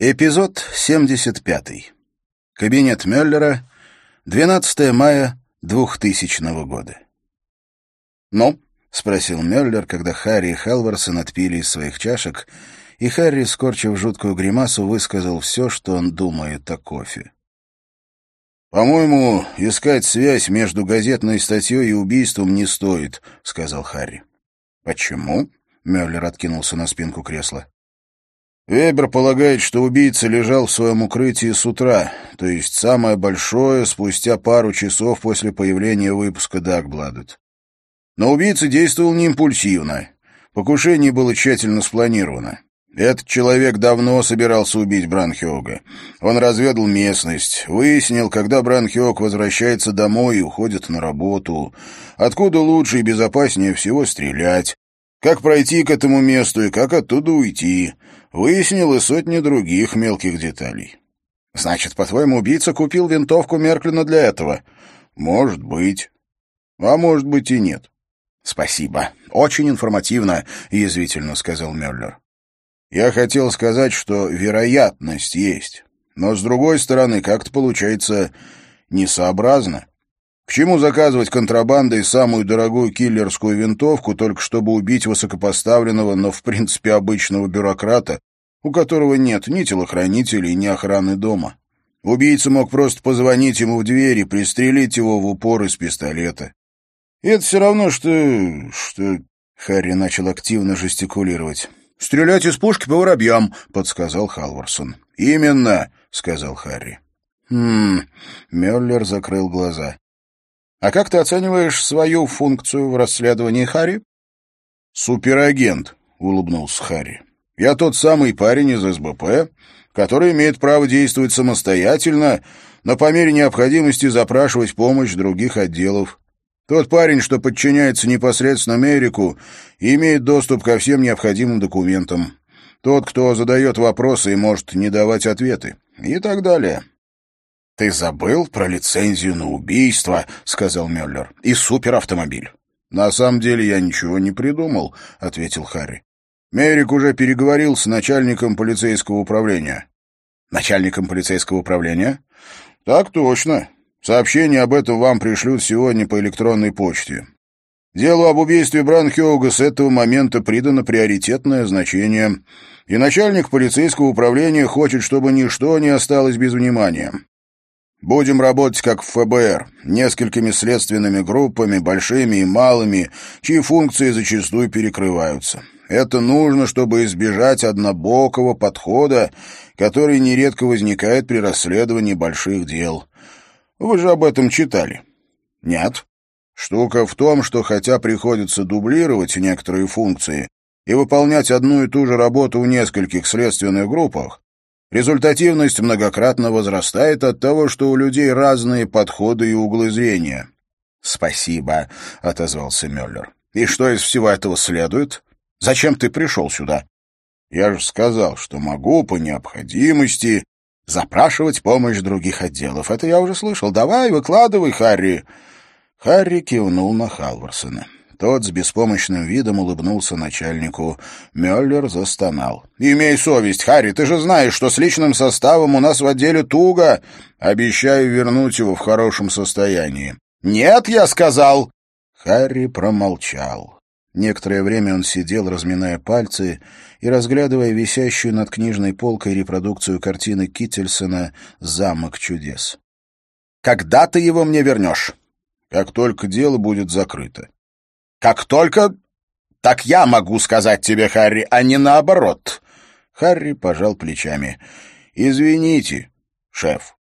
Эпизод 75. Кабинет Мюллера. 12 мая 2000 года. «Ну?» — спросил Мюллер, когда Харри и Халварсон отпили из своих чашек, и Харри, скорчив жуткую гримасу, высказал все, что он думает о кофе. «По-моему, искать связь между газетной статьей и убийством не стоит», — сказал Харри. «Почему?» — Мюллер откинулся на спинку кресла. Вебер полагает, что убийца лежал в своем укрытии с утра, то есть самое большое спустя пару часов после появления выпуска «Дагбладет». Но убийца действовал не импульсивно. Покушение было тщательно спланировано. Этот человек давно собирался убить Бранхиога. Он разведал местность, выяснил, когда Бранхиог возвращается домой и уходит на работу, откуда лучше и безопаснее всего стрелять, как пройти к этому месту и как оттуда уйти — выяснил и сотни других мелких деталей. Значит, по-твоему, убийца купил винтовку Мерклина для этого? Может быть. А может быть и нет. Спасибо. Очень информативно, язвительно сказал Мюллер. Я хотел сказать, что вероятность есть. Но, с другой стороны, как-то получается несообразно. К чему заказывать контрабандой самую дорогую киллерскую винтовку, только чтобы убить высокопоставленного, но в принципе обычного бюрократа, у которого нет ни телохранителей, ни охраны дома? Убийца мог просто позвонить ему в дверь и пристрелить его в упор из пистолета. И это все равно, что... что... Харри начал активно жестикулировать. «Стрелять из пушки по воробьям», — подсказал Халварсон. «Именно», — сказал Харри. «Хм...» — Мюллер закрыл глаза. А как ты оцениваешь свою функцию в расследовании Харри? Суперагент, улыбнулся Харри. Я тот самый парень из СБП, который имеет право действовать самостоятельно, но по мере необходимости запрашивать помощь других отделов. Тот парень, что подчиняется непосредственно Мерику имеет доступ ко всем необходимым документам. Тот, кто задает вопросы и может не давать ответы. И так далее. «Ты забыл про лицензию на убийство», — сказал Мюллер, — «и суперавтомобиль». «На самом деле я ничего не придумал», — ответил Харри. «Мерик уже переговорил с начальником полицейского управления». «Начальником полицейского управления?» «Так точно. Сообщение об этом вам пришлют сегодня по электронной почте. Делу об убийстве Бранхиога с этого момента придано приоритетное значение, и начальник полицейского управления хочет, чтобы ничто не осталось без внимания. Будем работать как в ФБР, несколькими следственными группами, большими и малыми, чьи функции зачастую перекрываются. Это нужно, чтобы избежать однобокого подхода, который нередко возникает при расследовании больших дел. Вы же об этом читали? Нет. Штука в том, что хотя приходится дублировать некоторые функции и выполнять одну и ту же работу в нескольких следственных группах, Результативность многократно возрастает от того, что у людей разные подходы и углы зрения. «Спасибо», — отозвался Мюллер. «И что из всего этого следует? Зачем ты пришел сюда?» «Я же сказал, что могу по необходимости запрашивать помощь других отделов. Это я уже слышал. Давай, выкладывай, Харри». Харри кивнул на Халварсона. Тот с беспомощным видом улыбнулся начальнику. Мюллер застонал. «Имей совесть, Харри, ты же знаешь, что с личным составом у нас в отделе туго. Обещаю вернуть его в хорошем состоянии». «Нет, я сказал!» Харри промолчал. Некоторое время он сидел, разминая пальцы и разглядывая висящую над книжной полкой репродукцию картины Киттельсона «Замок чудес». «Когда ты его мне вернешь?» «Как только дело будет закрыто». Как только... Так я могу сказать тебе, Харри, а не наоборот. Харри пожал плечами. Извините, шеф.